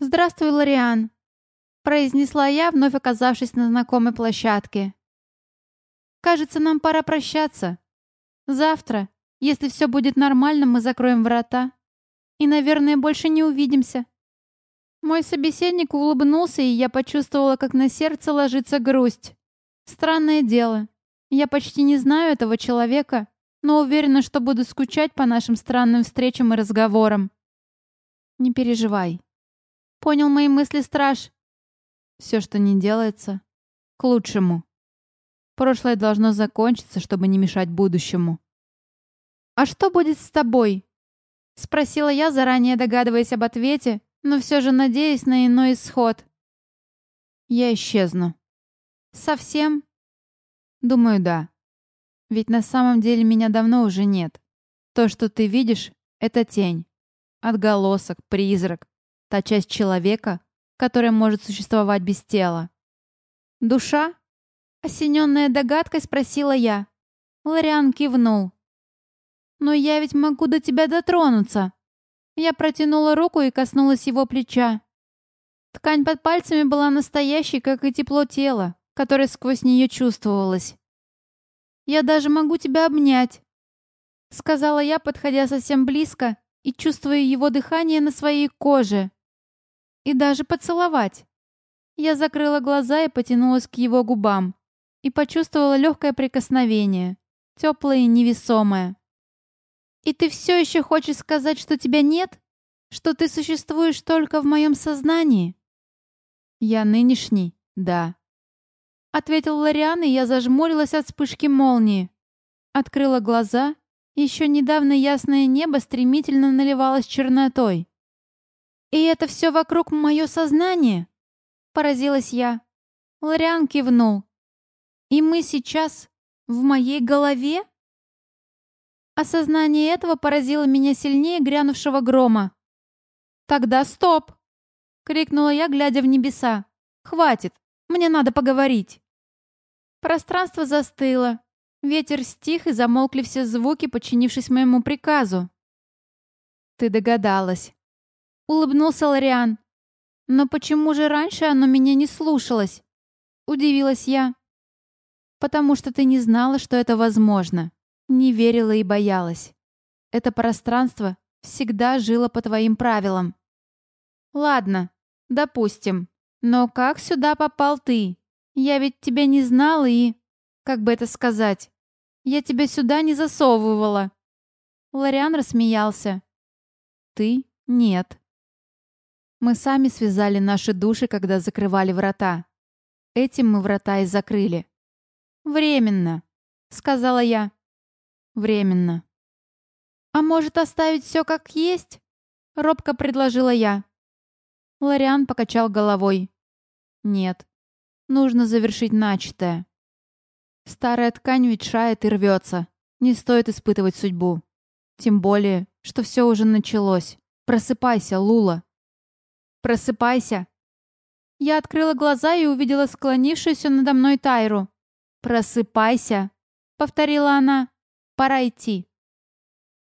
«Здравствуй, Лориан», — произнесла я, вновь оказавшись на знакомой площадке. «Кажется, нам пора прощаться. Завтра, если все будет нормально, мы закроем врата и, наверное, больше не увидимся». Мой собеседник улыбнулся, и я почувствовала, как на сердце ложится грусть. Странное дело. Я почти не знаю этого человека, но уверена, что буду скучать по нашим странным встречам и разговорам. Не переживай. Понял мои мысли страж? Все, что не делается, к лучшему. Прошлое должно закончиться, чтобы не мешать будущему. «А что будет с тобой?» Спросила я, заранее догадываясь об ответе, но все же надеясь на иной исход. Я исчезну. Совсем? Думаю, да. Ведь на самом деле меня давно уже нет. То, что ты видишь, это тень. Отголосок, призрак. Та часть человека, которая может существовать без тела. Душа? Осененная догадкой спросила я. Лориан кивнул. «Но я ведь могу до тебя дотронуться», я протянула руку и коснулась его плеча. Ткань под пальцами была настоящей, как и тепло тела, которое сквозь нее чувствовалось. «Я даже могу тебя обнять», — сказала я, подходя совсем близко и чувствуя его дыхание на своей коже. «И даже поцеловать». Я закрыла глаза и потянулась к его губам и почувствовала легкое прикосновение, теплое и невесомое. И ты все еще хочешь сказать, что тебя нет? Что ты существуешь только в моем сознании? Я нынешний, да. Ответил Лориан, и я зажмурилась от вспышки молнии. Открыла глаза. Еще недавно ясное небо стремительно наливалось чернотой. «И это все вокруг мое сознание?» Поразилась я. Лориан кивнул. «И мы сейчас в моей голове?» Осознание этого поразило меня сильнее грянувшего грома. «Тогда стоп!» — крикнула я, глядя в небеса. «Хватит! Мне надо поговорить!» Пространство застыло. Ветер стих, и замолкли все звуки, подчинившись моему приказу. «Ты догадалась!» — улыбнулся Лориан. «Но почему же раньше оно меня не слушалось?» — удивилась я. «Потому что ты не знала, что это возможно. Не верила и боялась. Это пространство всегда жило по твоим правилам. Ладно, допустим. Но как сюда попал ты? Я ведь тебя не знала и... Как бы это сказать? Я тебя сюда не засовывала. Лориан рассмеялся. Ты? Нет. Мы сами связали наши души, когда закрывали врата. Этим мы врата и закрыли. Временно, сказала я. Временно. «А может, оставить все как есть?» — робко предложила я. Лориан покачал головой. «Нет. Нужно завершить начатое. Старая ткань ветшает и рвется. Не стоит испытывать судьбу. Тем более, что все уже началось. Просыпайся, Лула!» «Просыпайся!» Я открыла глаза и увидела склонившуюся надо мной Тайру. «Просыпайся!» — повторила она. Пора идти.